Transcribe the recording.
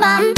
mama